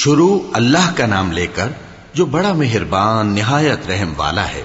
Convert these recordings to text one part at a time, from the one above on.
शुरू अल्लाह का नाम लेकर जो बड़ा मेहरबान निहायत रहम वाला है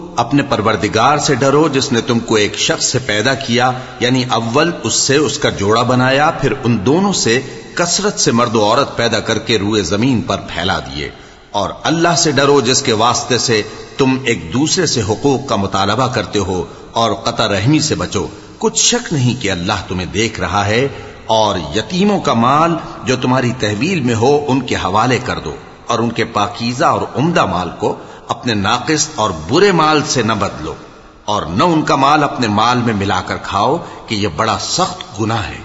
अपने परवरदिगार से डरो, जिसने तुमको एक शख्स से पैदा किया, यानी अव्वल उससे उसका जोड़ा बनाया, फिर उन दोनों से कसरत से मर्द औरत पैदा करके रुए ज़मीन पर फैला दिए। और अल्लाह से डरो, जिसके वास्ते से तुम एक दूसरे से हकूक का मुतालबा करते हो और कतर रहमी से बचो। कुछ शक नहीं कि अल्लाह तुम्हें देख रहा है, और यतीमों का माल जो तुम्हारी तहवील में हो, उनके हवाले कर दो, और उनके पाकिजा और उम्दा माल को अपने नाकिस और बुरे माल से न बदलो और न उनका माल अपने माल में मिलाकर खाओ कि यह बड़ा सख्त गुना है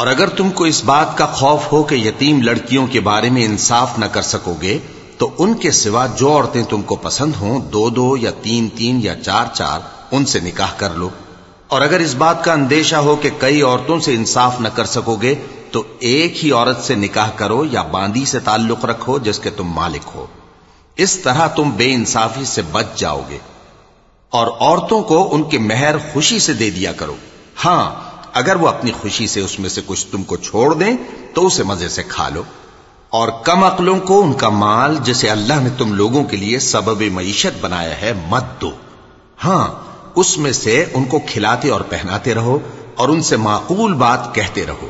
और अगर तुमको इस बात का खौफ हो कि यतीम लड़कियों के बारे में इंसाफ न कर सकोगे तो उनके सिवा जो औरतें तुमको पसंद हों दो दो या तीन तीन या चार चार उनसे निकाह कर लो और अगर इस बात का अंदेशा हो कि कई औरतों से इंसाफ न कर सकोगे तो एक ही औरत से निकाह करो या बांदी से ताल्लुक रखो जिसके तुम मालिक हो। इस तरह तुम बेइंसाफी से बच जाओगे और औरतों को उनके मेहर खुशी से दे दिया करो। हाँ, अगर वो अपनी खुशी से उसमें से कुछ तुमको छोड़ दें तो उसे मज़े से खा लो। और कम अकलों को उनका माल जिसे अल्लाह ने तुम लोगों के लिए सबब मीशत बनाया है, मत दो। हाँ, उसमें से उनको खिलाते और पहनाते रहो और उनसे माकूल बात कहते रहो।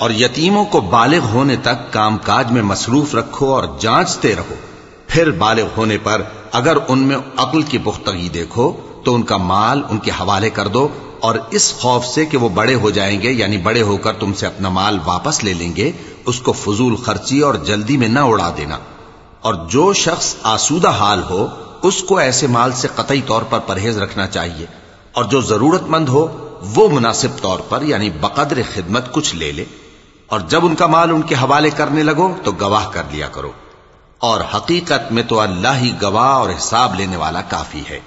और यतीमों को बालिग होने तक कामकाज में मसरूफ रखो और जांचते रहो फिर बालिग होने पर अगर उनमें अक्ल की पुख्तगी देखो तो उनका माल उनके हवाले कर दो और इस खौफ से कि वो बड़े हो जाएंगे यानी बड़े होकर तुमसे अपना माल वापस ले लेंगे उसको फजूल खर्ची और जल्दी में न उड़ा देना और जो शख्स आसूदा हाल हो, उसको ऐसे माल से कतई तौर पर परहेज रखना चाहिए। और जो जरूरतमंद हो, वो मुनासिब तौर पर, यानी बकद्र खिदमत कुछ ले ले। और जब उनका माल उनके हवाले करने लगो तो गवाह कर लिया करो। और हकीकत में तो अल्लाह ही गवाह और हिसाब लेने वाला काफ़ी है।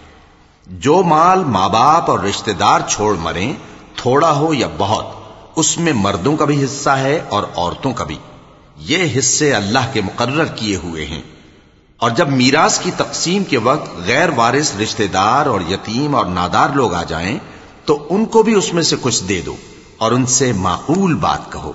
जो माल माँ बाप और रिश्तेदार छोड़ मरे, थोड़ा हो या बहुत, उसमें मर्दों का भी हिस्सा है और औरतों का भी। ये हिस्से अल्लाह के मुकर्र किए हुए हैं। और जब मीरास की तकसीम के वक्त गैर वारिस रिश्तेदार और यतीम और नादार लोग आ जाएँ तो उनको भी उसमें से कुछ दे दो और उनसे माकूल बात कहो।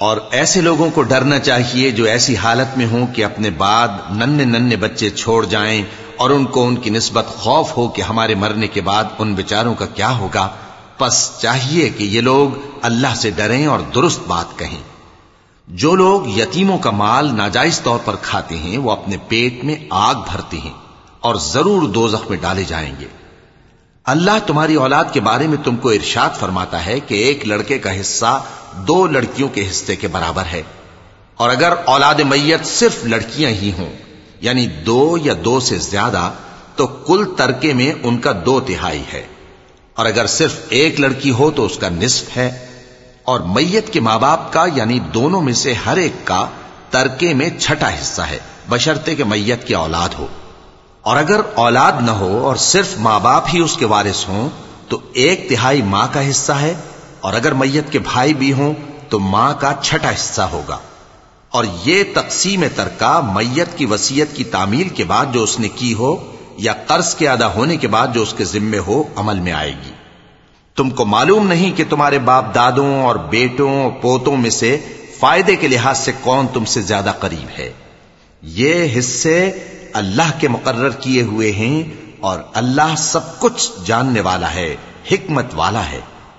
और ऐसे लोगों को डरना चाहिए जो ऐसी हालत में हों कि अपने बाद नन्ने नन्ने बच्चे छोड़ जाएँ और उनको उनकी निस्बत खौफ हो कि हमारे मरने के बाद उन बेचारों का क्या होगा। बस चाहिए कि ये लोग अल्लाह से डरें और दुरुस्त बात कहें। जो लोग यतीमों का माल नाजायज तौर पर खाते हैं, वो अपने पेट में आग भरते हैं और ज़रूर दो में डाले जाएँगे। अल्लाह तुम्हारी औलाद के बारे में तुमको इर्शाद फरमाता है कि एक लड़के का हिस्सा दो लड़कियों के हिस्से के बराबर है। और अगर औलाद मैयत सिर्फ़ लड़कियाँ ही हों, यानी दो या दो से ज़्यादा तो कुल तरके में उनका दो तिहाई है। और अगर सिर्फ़ एक लड़की हो तो उसका निस्फ है। और मैयत के माँ बाप का, यानी दोनों में से हर एक का, तरके में छठा हिस्सा है, बशर्ते के मैयत की औलाद हो। और अगर औलाद न हो, और सिर्फ़ माँ बाप ही उसके वारिस हों तो एक तिहाई माँ का हिस्सा है और अगर मैयत के भाई भी हों तो माँ का छठा हिस्सा होगा। और ये तकसीम तरका मैयत की वसीयत की तामील के बाद जो उसने की हो, या कर्ज के अदा होने के बाद जो उसके जिम्मे हो, अमल में आएगी। तुमको मालूम नहीं कि तुम्हारे बाप दादों और बेटों और पोतों में से फ़ायदे के लिहाज से कौन तुमसे ज़्यादा करीब है। ये हिस्से अल्लाह के मुकर्र किए हुए हैं और अल्लाह सब कुछ जानने वाला है, हिकमत वाला है।